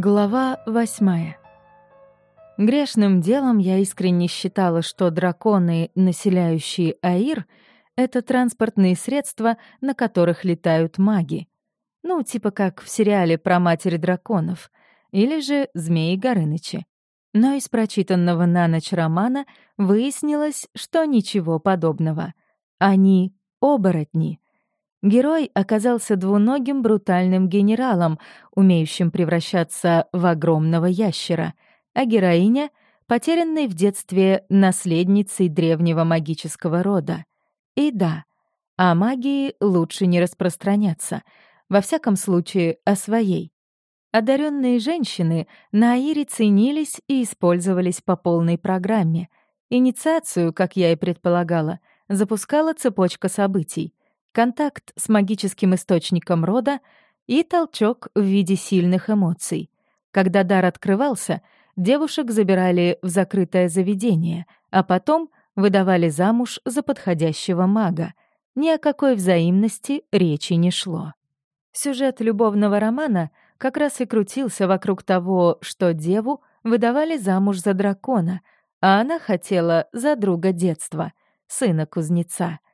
Глава восьмая. Грешным делом я искренне считала, что драконы, населяющие Аир, — это транспортные средства, на которых летают маги. Ну, типа как в сериале про Матерь драконов, или же Змеи Горынычи. Но из прочитанного на ночь романа выяснилось, что ничего подобного. Они — оборотни — Герой оказался двуногим брутальным генералом, умеющим превращаться в огромного ящера, а героиня — потерянной в детстве наследницей древнего магического рода. И да, о магии лучше не распространяться, во всяком случае о своей. Одаренные женщины на Аире ценились и использовались по полной программе. Инициацию, как я и предполагала, запускала цепочка событий контакт с магическим источником рода и толчок в виде сильных эмоций. Когда дар открывался, девушек забирали в закрытое заведение, а потом выдавали замуж за подходящего мага. Ни о какой взаимности речи не шло. Сюжет любовного романа как раз и крутился вокруг того, что деву выдавали замуж за дракона, а она хотела за друга детства, сына кузнеца —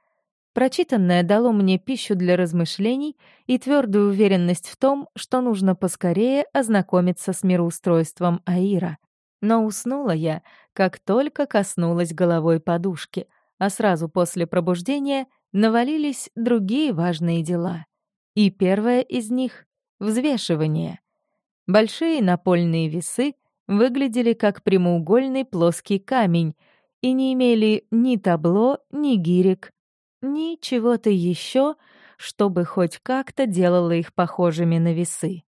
Прочитанное дало мне пищу для размышлений и твердую уверенность в том, что нужно поскорее ознакомиться с мироустройством Аира. Но уснула я, как только коснулась головой подушки, а сразу после пробуждения навалились другие важные дела. И первое из них — взвешивание. Большие напольные весы выглядели как прямоугольный плоский камень и не имели ни табло, ни гирек, ни чего-то еще, чтобы хоть как-то делало их похожими на весы.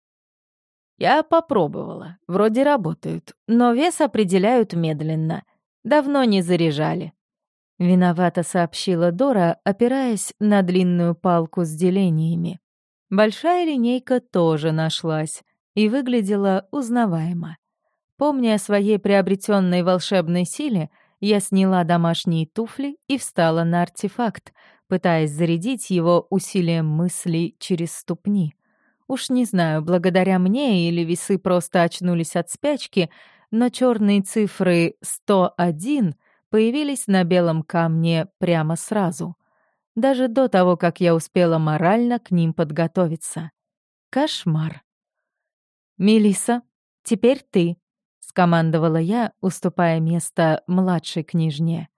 Я попробовала, вроде работают, но вес определяют медленно. Давно не заряжали. Виновато сообщила Дора, опираясь на длинную палку с делениями. Большая линейка тоже нашлась и выглядела узнаваемо. Помня о своей приобретенной волшебной силе, я сняла домашние туфли и встала на артефакт, пытаясь зарядить его усилием мысли через ступни. Уж не знаю, благодаря мне или весы просто очнулись от спячки, но черные цифры 101 появились на белом камне прямо сразу. Даже до того, как я успела морально к ним подготовиться. Кошмар. Мелиса, теперь ты», — скомандовала я, уступая место младшей княжне.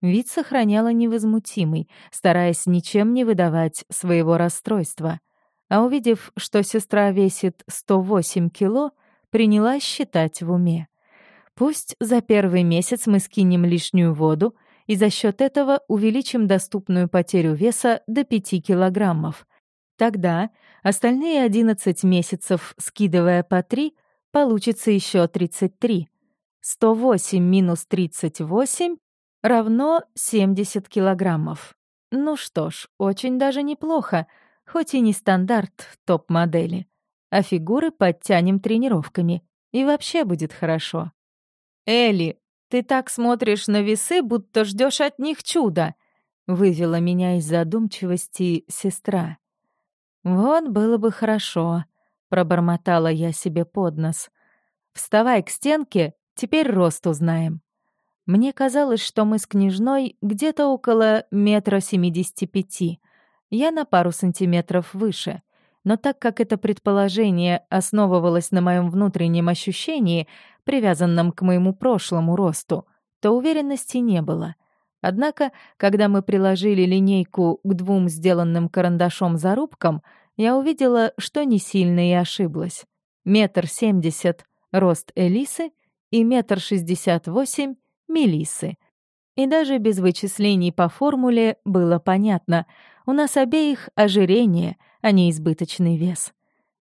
Вид сохраняла невозмутимый, стараясь ничем не выдавать своего расстройства. А увидев, что сестра весит 108 кило, принялась считать в уме. Пусть за первый месяц мы скинем лишнюю воду и за счет этого увеличим доступную потерю веса до 5 килограммов. Тогда остальные 11 месяцев, скидывая по 3, получится еще 33. 108 минус 38 равно 70 килограммов. Ну что ж, очень даже неплохо, хоть и не стандарт топ-модели. А фигуры подтянем тренировками, и вообще будет хорошо. «Элли, ты так смотришь на весы, будто ждешь от них чуда», — вывела меня из задумчивости сестра. «Вот было бы хорошо», — пробормотала я себе под нос. «Вставай к стенке, теперь рост узнаем». Мне казалось, что мы с княжной где-то около метра семидесяти пяти. Я на пару сантиметров выше. Но так как это предположение основывалось на моем внутреннем ощущении, привязанном к моему прошлому росту, то уверенности не было. Однако, когда мы приложили линейку к двум сделанным карандашом зарубкам, я увидела, что не сильно и ошиблась. Метр семьдесят — рост Элисы и метр шестьдесят восемь Мелисы. И даже без вычислений по формуле было понятно, у нас обеих ожирение, а не избыточный вес.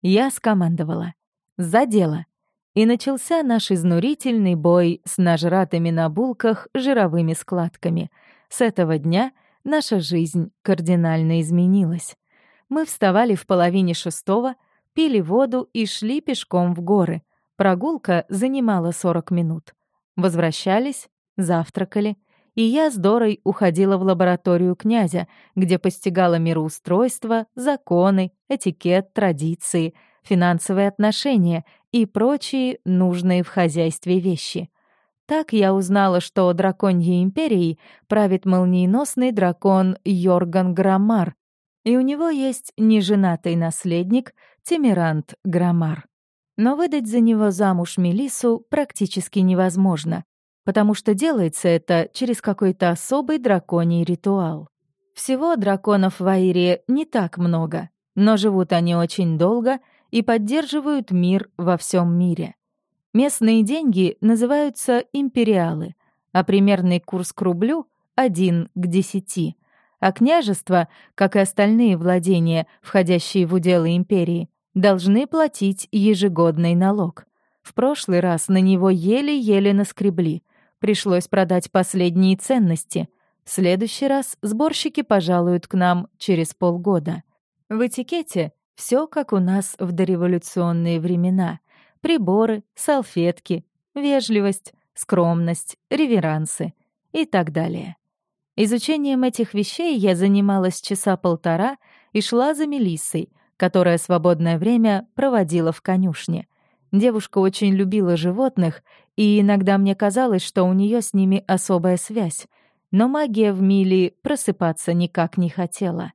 Я скомандовала. «За дело!» И начался наш изнурительный бой с нажратыми на булках жировыми складками. С этого дня наша жизнь кардинально изменилась. Мы вставали в половине шестого, пили воду и шли пешком в горы. Прогулка занимала 40 минут. Возвращались, завтракали, и я с Дорой уходила в лабораторию князя, где постигала мироустройство, законы, этикет, традиции, финансовые отношения и прочие нужные в хозяйстве вещи. Так я узнала, что драконьей империей правит молниеносный дракон Йорган Граммар, и у него есть неженатый наследник Тимирант Граммар. Но выдать за него замуж Мелису практически невозможно, потому что делается это через какой-то особый драконий ритуал. Всего драконов в Аире не так много, но живут они очень долго и поддерживают мир во всем мире. Местные деньги называются империалы, а примерный курс к рублю — 1 к 10, а княжества, как и остальные владения, входящие в уделы империи, должны платить ежегодный налог. В прошлый раз на него еле-еле наскребли. Пришлось продать последние ценности. В следующий раз сборщики пожалуют к нам через полгода. В этикете все как у нас в дореволюционные времена. Приборы, салфетки, вежливость, скромность, реверансы и так далее. Изучением этих вещей я занималась часа полтора и шла за Мелиссой, которая свободное время проводила в конюшне. Девушка очень любила животных, и иногда мне казалось, что у нее с ними особая связь, но магия в Миле просыпаться никак не хотела.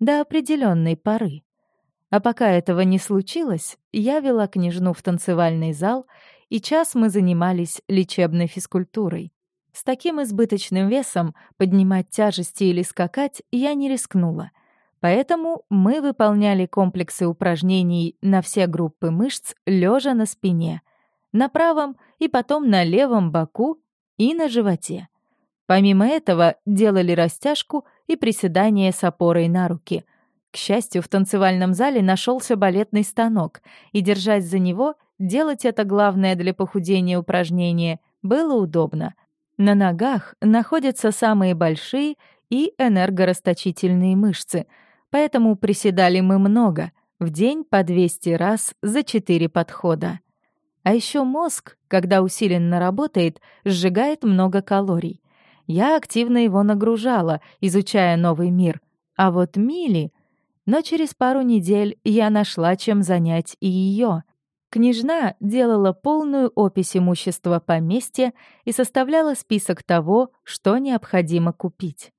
До определенной поры. А пока этого не случилось, я вела княжну в танцевальный зал, и час мы занимались лечебной физкультурой. С таким избыточным весом поднимать тяжести или скакать я не рискнула. Поэтому мы выполняли комплексы упражнений на все группы мышц лежа на спине, на правом и потом на левом боку и на животе. Помимо этого делали растяжку и приседания с опорой на руки — к счастью, в танцевальном зале нашелся балетный станок, и держать за него, делать это главное для похудения упражнение, было удобно. На ногах находятся самые большие и энергорасточительные мышцы, поэтому приседали мы много, в день по 200 раз за 4 подхода. А еще мозг, когда усиленно работает, сжигает много калорий. Я активно его нагружала, изучая новый мир. А вот Мили но через пару недель я нашла, чем занять и ее. Княжна делала полную опись имущества поместья и составляла список того, что необходимо купить.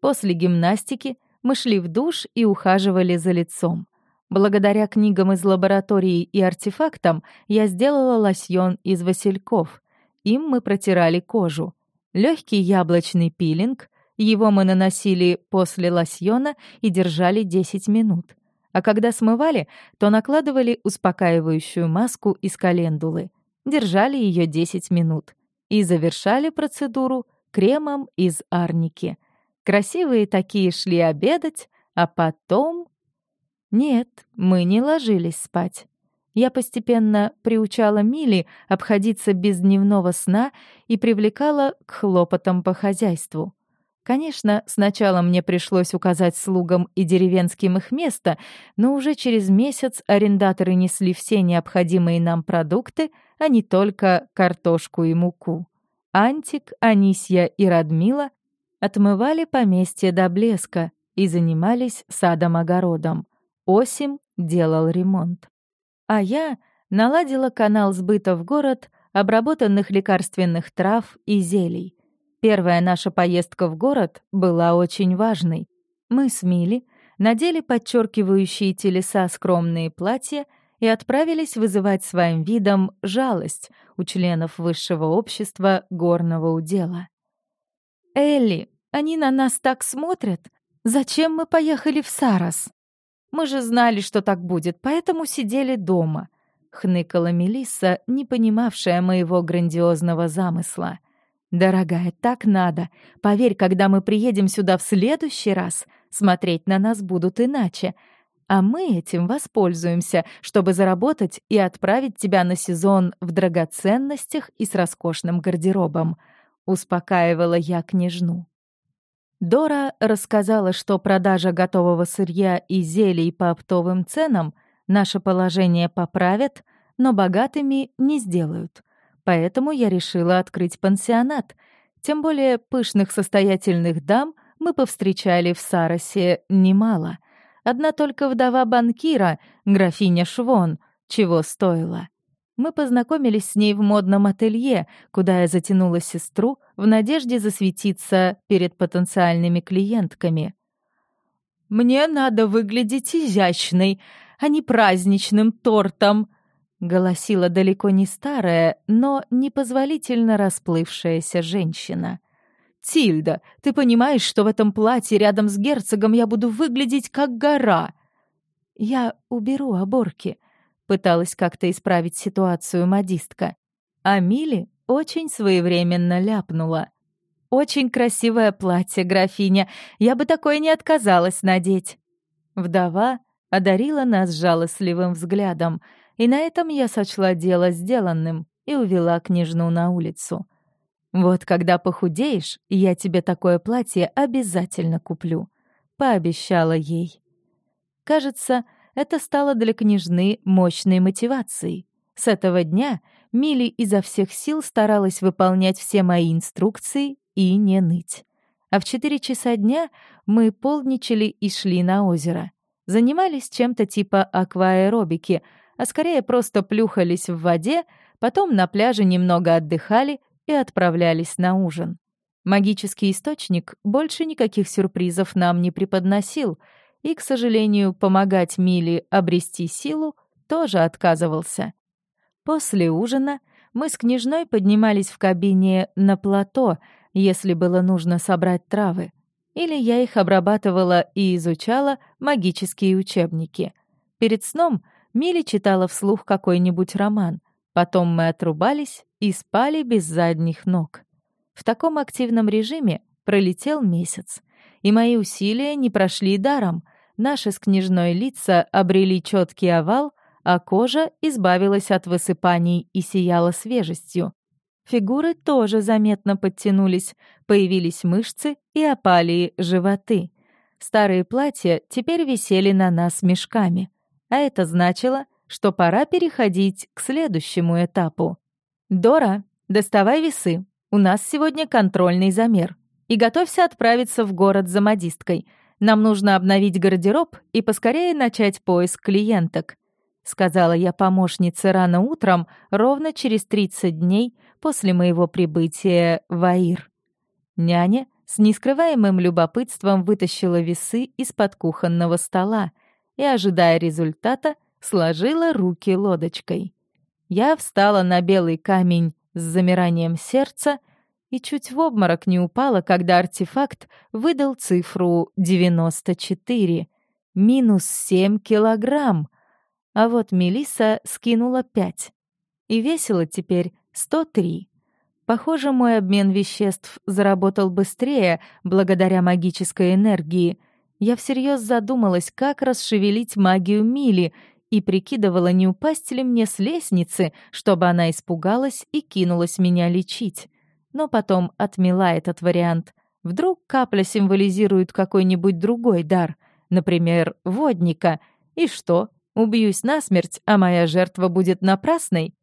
После гимнастики мы шли в душ и ухаживали за лицом. Благодаря книгам из лаборатории и артефактам я сделала лосьон из васильков. Им мы протирали кожу. Легкий яблочный пилинг, его мы наносили после лосьона и держали 10 минут. А когда смывали, то накладывали успокаивающую маску из календулы. Держали ее 10 минут. И завершали процедуру кремом из арники. Красивые такие шли обедать, а потом... Нет, мы не ложились спать. Я постепенно приучала Мили обходиться без дневного сна и привлекала к хлопотам по хозяйству. Конечно, сначала мне пришлось указать слугам и деревенским их место, но уже через месяц арендаторы несли все необходимые нам продукты, а не только картошку и муку. Антик, Анисья и Радмила отмывали поместье до блеска и занимались садом-огородом. Осим делал ремонт. А я наладила канал сбыта в город обработанных лекарственных трав и зелий. Первая наша поездка в город была очень важной. Мы с Мили надели подчеркивающие телеса скромные платья и отправились вызывать своим видом жалость у членов высшего общества горного удела. «Элли, они на нас так смотрят. Зачем мы поехали в Сарас? Мы же знали, что так будет, поэтому сидели дома», — хныкала Мелисса, не понимавшая моего грандиозного замысла. «Дорогая, так надо. Поверь, когда мы приедем сюда в следующий раз, смотреть на нас будут иначе. А мы этим воспользуемся, чтобы заработать и отправить тебя на сезон в драгоценностях и с роскошным гардеробом», — успокаивала я княжну. Дора рассказала, что продажа готового сырья и зелий по оптовым ценам наше положение поправят, но богатыми не сделают. Поэтому я решила открыть пансионат. Тем более пышных состоятельных дам мы повстречали в Саросе немало. Одна только вдова банкира, графиня Швон, чего стоила. Мы познакомились с ней в модном ателье, куда я затянула сестру в надежде засветиться перед потенциальными клиентками. «Мне надо выглядеть изящной, а не праздничным тортом», — голосила далеко не старая, но непозволительно расплывшаяся женщина. «Тильда, ты понимаешь, что в этом платье рядом с герцогом я буду выглядеть как гора?» «Я уберу оборки», — пыталась как-то исправить ситуацию модистка. А Мили очень своевременно ляпнула. «Очень красивое платье, графиня. Я бы такое не отказалась надеть». Вдова одарила нас жалостливым взглядом, и на этом я сочла дело сделанным и увела княжну на улицу. «Вот когда похудеешь, я тебе такое платье обязательно куплю», — пообещала ей. Кажется, это стало для княжны мощной мотивацией. С этого дня Мили изо всех сил старалась выполнять все мои инструкции и не ныть. А в четыре часа дня мы полничали и шли на озеро. Занимались чем-то типа акваэробики, а скорее просто плюхались в воде, потом на пляже немного отдыхали и отправлялись на ужин. Магический источник больше никаких сюрпризов нам не преподносил — и, к сожалению, помогать Миле обрести силу тоже отказывался. После ужина мы с княжной поднимались в кабине на плато, если было нужно собрать травы, или я их обрабатывала и изучала магические учебники. Перед сном Миле читала вслух какой-нибудь роман, потом мы отрубались и спали без задних ног. В таком активном режиме пролетел месяц и мои усилия не прошли даром. Наши с княжной лица обрели четкий овал, а кожа избавилась от высыпаний и сияла свежестью. Фигуры тоже заметно подтянулись, появились мышцы и опали животы. Старые платья теперь висели на нас мешками, а это значило, что пора переходить к следующему этапу. «Дора, доставай весы. У нас сегодня контрольный замер», и готовься отправиться в город за модисткой. Нам нужно обновить гардероб и поскорее начать поиск клиенток», — сказала я помощнице рано утром, ровно через 30 дней после моего прибытия в Аир. Няня с нескрываемым любопытством вытащила весы из-под кухонного стола и, ожидая результата, сложила руки лодочкой. Я встала на белый камень с замиранием сердца и чуть в обморок не упала, когда артефакт выдал цифру 94, минус 7 килограмм. А вот Мелиса скинула 5. И весила теперь 103. Похоже, мой обмен веществ заработал быстрее благодаря магической энергии. Я всерьез задумалась, как расшевелить магию Мили и прикидывала, не упасть ли мне с лестницы, чтобы она испугалась и кинулась меня лечить но потом отмела этот вариант. Вдруг капля символизирует какой-нибудь другой дар, например, водника. И что, убьюсь насмерть, а моя жертва будет напрасной?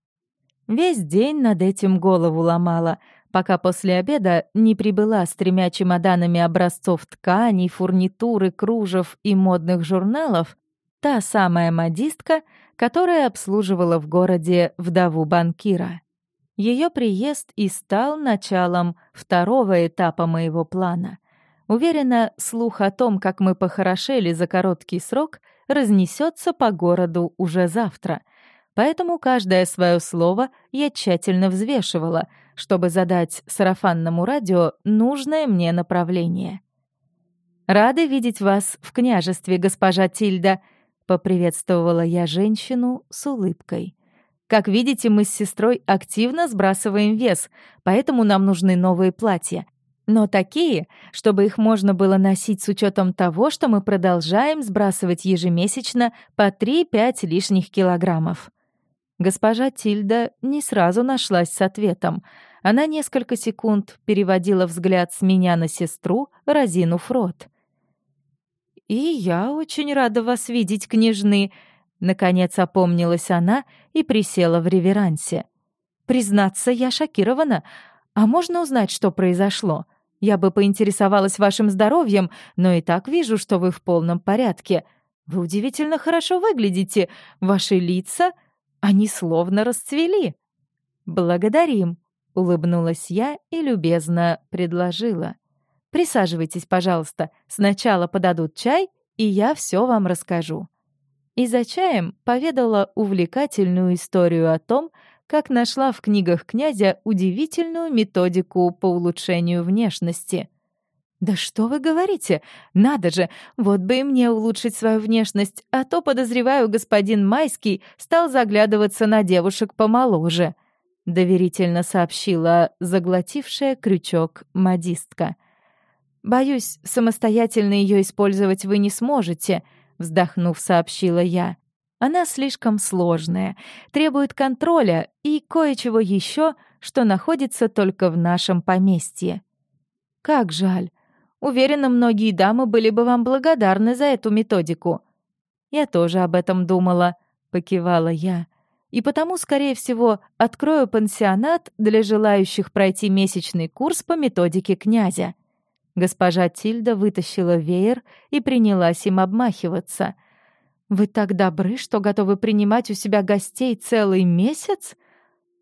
Весь день над этим голову ломала, пока после обеда не прибыла с тремя чемоданами образцов тканей, фурнитуры, кружев и модных журналов та самая модистка, которая обслуживала в городе вдову банкира. Ее приезд и стал началом второго этапа моего плана. Уверена, слух о том, как мы похорошели за короткий срок, разнесется по городу уже завтра. Поэтому каждое свое слово я тщательно взвешивала, чтобы задать сарафанному радио нужное мне направление. «Рада видеть вас в княжестве, госпожа Тильда», — поприветствовала я женщину с улыбкой. Как видите, мы с сестрой активно сбрасываем вес, поэтому нам нужны новые платья. Но такие, чтобы их можно было носить с учетом того, что мы продолжаем сбрасывать ежемесячно по 3-5 лишних килограммов. Госпожа Тильда не сразу нашлась с ответом. Она несколько секунд переводила взгляд с меня на сестру, разинув рот. «И я очень рада вас видеть, княжны», Наконец опомнилась она и присела в реверансе. «Признаться, я шокирована. А можно узнать, что произошло? Я бы поинтересовалась вашим здоровьем, но и так вижу, что вы в полном порядке. Вы удивительно хорошо выглядите. Ваши лица... Они словно расцвели. «Благодарим», — улыбнулась я и любезно предложила. «Присаживайтесь, пожалуйста. Сначала подадут чай, и я все вам расскажу». И за чаем поведала увлекательную историю о том, как нашла в книгах князя удивительную методику по улучшению внешности. «Да что вы говорите? Надо же! Вот бы и мне улучшить свою внешность, а то, подозреваю, господин Майский стал заглядываться на девушек помоложе», — доверительно сообщила заглотившая крючок модистка. «Боюсь, самостоятельно ее использовать вы не сможете», — вздохнув, сообщила я. Она слишком сложная, требует контроля и кое-чего еще, что находится только в нашем поместье. Как жаль. Уверена, многие дамы были бы вам благодарны за эту методику. Я тоже об этом думала, покивала я. И потому, скорее всего, открою пансионат для желающих пройти месячный курс по методике князя. Госпожа Тильда вытащила веер и принялась им обмахиваться — вы так добры, что готовы принимать у себя гостей целый месяц?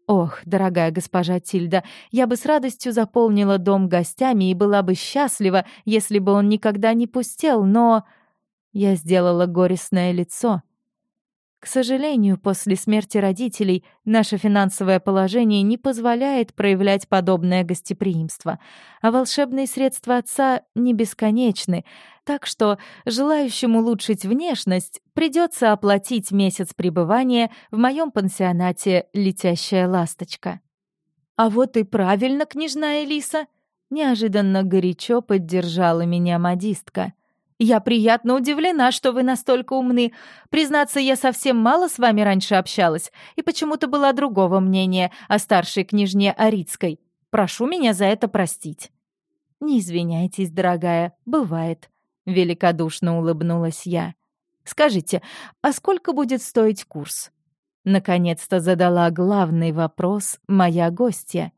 Ох, дорогая госпожа Тильда, я бы с радостью заполнила дом гостями и была бы счастлива, если бы он никогда не пустел, но... Я сделала горестное лицо. К сожалению, после смерти родителей наше финансовое положение не позволяет проявлять подобное гостеприимство, а волшебные средства отца не бесконечны, так что желающим улучшить внешность придется оплатить месяц пребывания в моем пансионате «Летящая ласточка». «А вот и правильно, княжна Элиса!» Неожиданно горячо поддержала меня модистка — я приятно удивлена, что вы настолько умны. Признаться, я совсем мало с вами раньше общалась и почему-то была другого мнения о старшей княжне Арицкой. Прошу меня за это простить». «Не извиняйтесь, дорогая, бывает», — великодушно улыбнулась я. «Скажите, а сколько будет стоить курс?» Наконец-то задала главный вопрос моя гостья.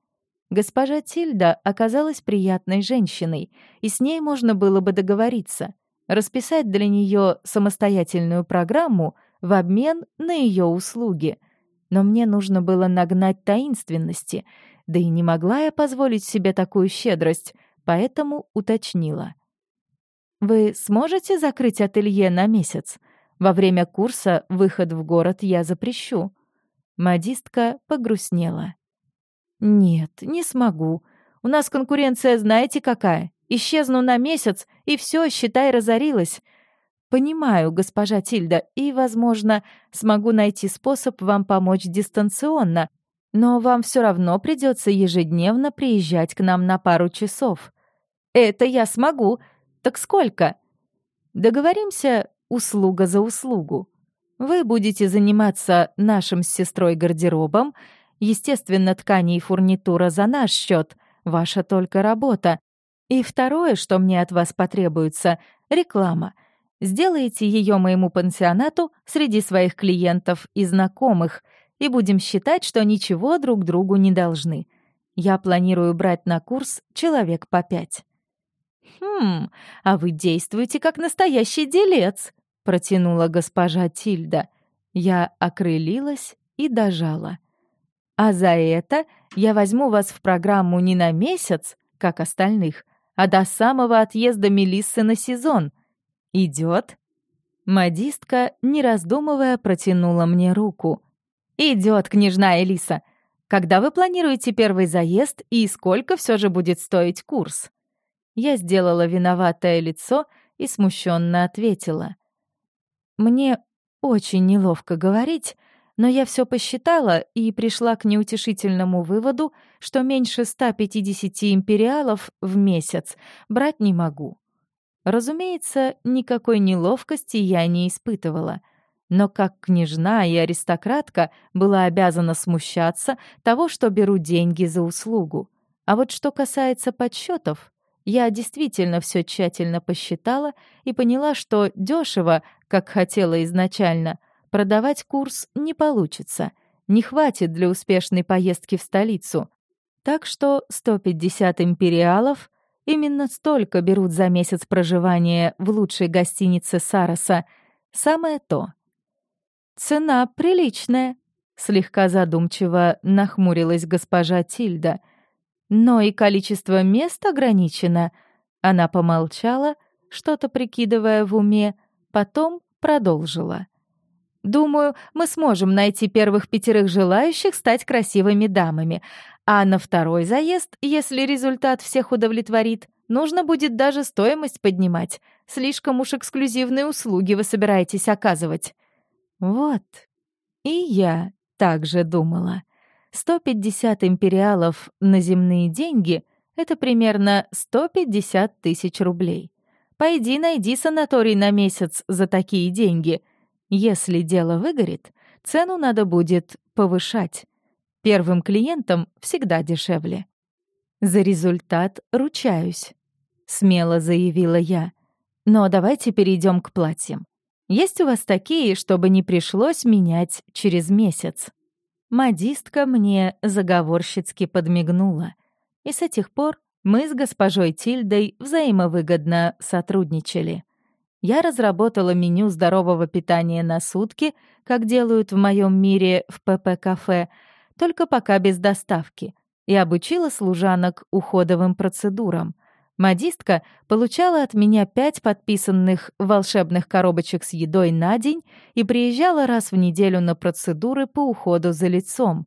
Госпожа Тильда оказалась приятной женщиной, и с ней можно было бы договориться — расписать для нее самостоятельную программу в обмен на ее услуги. Но мне нужно было нагнать таинственности, да и не могла я позволить себе такую щедрость, поэтому уточнила. «Вы сможете закрыть ателье на месяц? Во время курса выход в город я запрещу». Модистка погрустнела. «Нет, не смогу. У нас конкуренция знаете какая? Исчезну на месяц, и все, считай, разорилось. Понимаю, госпожа Тильда, и, возможно, смогу найти способ вам помочь дистанционно, но вам все равно придется ежедневно приезжать к нам на пару часов. Это я смогу. Так сколько? Договоримся услуга за услугу. Вы будете заниматься нашим с сестрой гардеробом, естественно, ткани и фурнитура за наш счет, ваша только работа. И второе, что мне от вас потребуется — реклама. Сделайте ее моему пансионату среди своих клиентов и знакомых, и будем считать, что ничего друг другу не должны. Я планирую брать на курс человек по пять». «Хм, а вы действуете как настоящий делец», — протянула госпожа Тильда. Я окрылилась и дожала. «А за это я возьму вас в программу не на месяц, как остальных, а до самого отъезда Мелиссы на сезон. Идет? Модистка, не раздумывая, протянула мне руку. Идет, княжна Элиса. Когда вы планируете первый заезд и сколько все же будет стоить курс? Я сделала виноватое лицо и смущенно ответила. Мне очень неловко говорить, но я все посчитала и пришла к неутешительному выводу, что меньше 150 империалов в месяц брать не могу. Разумеется, никакой неловкости я не испытывала, но как княжна и аристократка была обязана смущаться того, что беру деньги за услугу. А вот что касается подсчетов, я действительно все тщательно посчитала и поняла, что дешево, как хотела изначально, Продавать курс не получится, не хватит для успешной поездки в столицу. Так что 150 империалов — именно столько берут за месяц проживания в лучшей гостинице Сароса. Самое то. «Цена приличная», Слегка задумчиво нахмурилась госпожа Тильда. Но и количество мест ограничено. Она помолчала, что-то прикидывая в уме, потом продолжила. Думаю, мы сможем найти первых пятерых желающих стать красивыми дамами. А на второй заезд, если результат всех удовлетворит, нужно будет даже стоимость поднимать. Слишком уж эксклюзивные услуги вы собираетесь оказывать. Вот. И я также думала. 150 империалов на земные деньги — это примерно 150 тысяч рублей. Пойди найди санаторий на месяц за такие деньги — если дело выгорит, цену надо будет повышать. Первым клиентам всегда дешевле. За результат ручаюсь, смело заявила я. Но давайте перейдем к платьям. Есть у вас такие, чтобы не пришлось менять через месяц? Модистка мне заговорщицки подмигнула. И с этих пор мы с госпожой Тильдой взаимовыгодно сотрудничали. Я разработала меню здорового питания на сутки, как делают в моем мире в ПП-кафе, только пока без доставки, и обучила служанок уходовым процедурам. Модистка получала от меня пять подписанных волшебных коробочек с едой на день и приезжала раз в неделю на процедуры по уходу за лицом.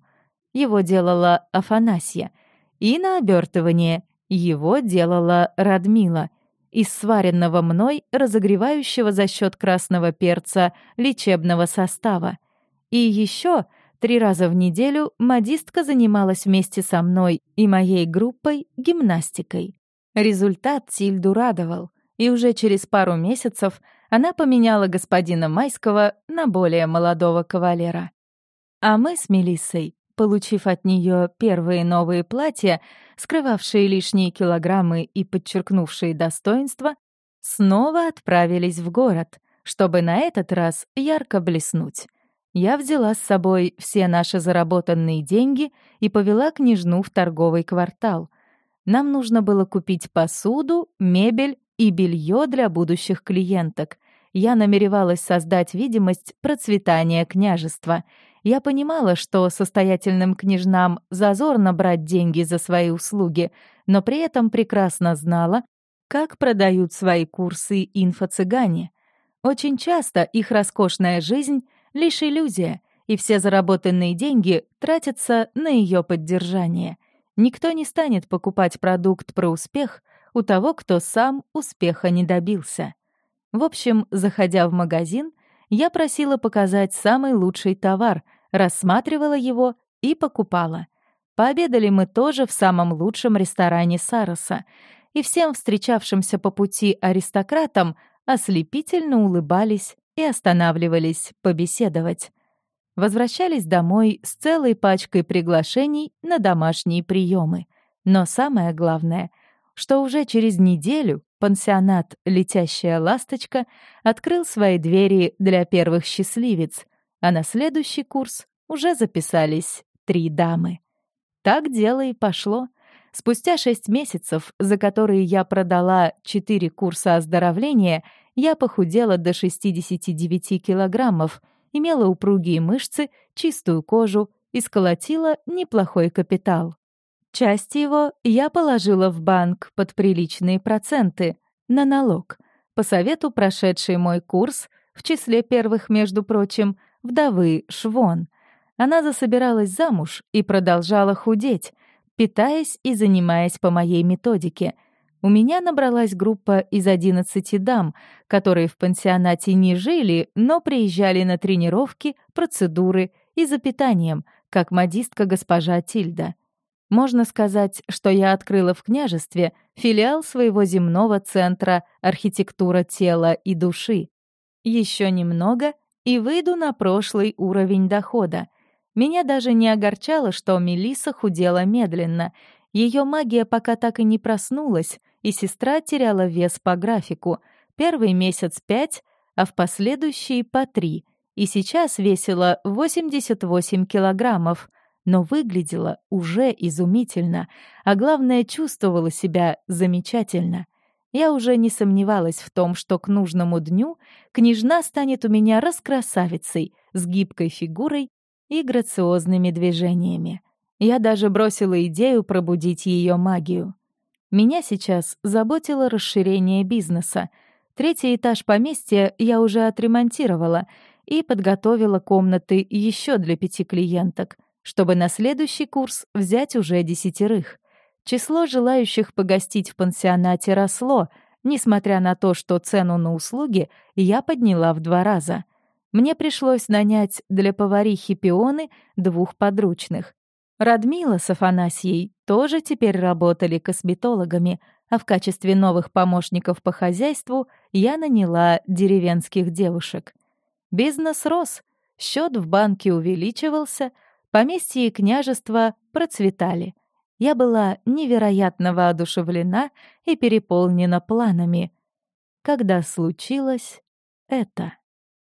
Его делала Афанасия. И на обертывание его делала Радмила — из сваренного мной, разогревающего за счет красного перца лечебного состава. И еще три раза в неделю модистка занималась вместе со мной и моей группой гимнастикой. Результат Тильду радовал, и уже через пару месяцев она поменяла господина Майского на более молодого кавалера. А мы с Мелиссой Получив от нее первые новые платья, скрывавшие лишние килограммы и подчеркнувшие достоинства, снова отправились в город, чтобы на этот раз ярко блеснуть. Я взяла с собой все наши заработанные деньги и повела княжну в торговый квартал. Нам нужно было купить посуду, мебель и белье для будущих клиенток. Я намеревалась создать видимость процветания княжества — я понимала, что состоятельным княжнам зазорно брать деньги за свои услуги, но при этом прекрасно знала, как продают свои курсы инфо-цыгане. Очень часто их роскошная жизнь — лишь иллюзия, и все заработанные деньги тратятся на ее поддержание. Никто не станет покупать продукт про успех у того, кто сам успеха не добился. В общем, заходя в магазин, я просила показать самый лучший товар, рассматривала его и покупала. Пообедали мы тоже в самом лучшем ресторане Сароса, и всем встречавшимся по пути аристократам ослепительно улыбались и останавливались побеседовать. Возвращались домой с целой пачкой приглашений на домашние приемы. Но самое главное, что уже через неделю пансионат «Летящая ласточка» открыл свои двери для первых счастливец, а на следующий курс уже записались три дамы. Так дело и пошло. Спустя шесть месяцев, за которые я продала четыре курса оздоровления, я похудела до 69 килограммов, имела упругие мышцы, чистую кожу и сколотила неплохой капитал. Часть его я положила в банк под приличные проценты, на налог, по совету прошедший мой курс, в числе первых, между прочим, вдовы Швон. Она засобиралась замуж и продолжала худеть, питаясь и занимаясь по моей методике. У меня набралась группа из 11 дам, которые в пансионате не жили, но приезжали на тренировки, процедуры и за питанием, как модистка госпожа Тильда. Можно сказать, что я открыла в княжестве филиал своего земного центра «Архитектура тела и души». Еще немного, и выйду на прошлый уровень дохода. Меня даже не огорчало, что Мелиса худела медленно. Ее магия пока так и не проснулась, и сестра теряла вес по графику. Первый месяц пять, а в последующие по три. И сейчас весила 88 килограммов, но выглядела уже изумительно, а главное, чувствовала себя замечательно — я уже не сомневалась в том, что к нужному дню княжна станет у меня раскрасавицей, с гибкой фигурой и грациозными движениями. Я даже бросила идею пробудить ее магию. Меня сейчас заботило расширение бизнеса. Третий этаж поместья я уже отремонтировала и подготовила комнаты еще для пяти клиенток, чтобы на следующий курс взять уже десятерых. Число желающих погостить в пансионате росло, несмотря на то, что цену на услуги я подняла в два раза. Мне пришлось нанять для поварихи пионы двух подручных. Радмила с Афанасьей тоже теперь работали косметологами, а в качестве новых помощников по хозяйству я наняла деревенских девушек. Бизнес рос, счет в банке увеличивался, поместье и княжество процветали. Я была невероятно воодушевлена и переполнена планами. Когда случилось это?